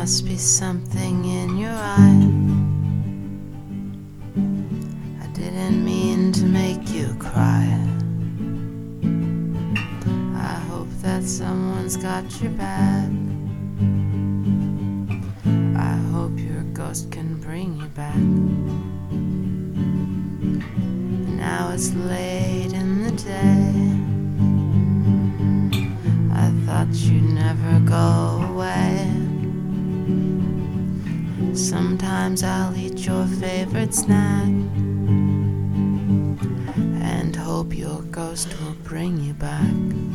must be something in your eye. I didn't mean to make you cry. I hope that someone's got your back. I hope your ghost can bring you back. Now it's late in the day. I thought you'd never go away. Sometimes I'll eat your favorite snack and hope your ghost will bring you back.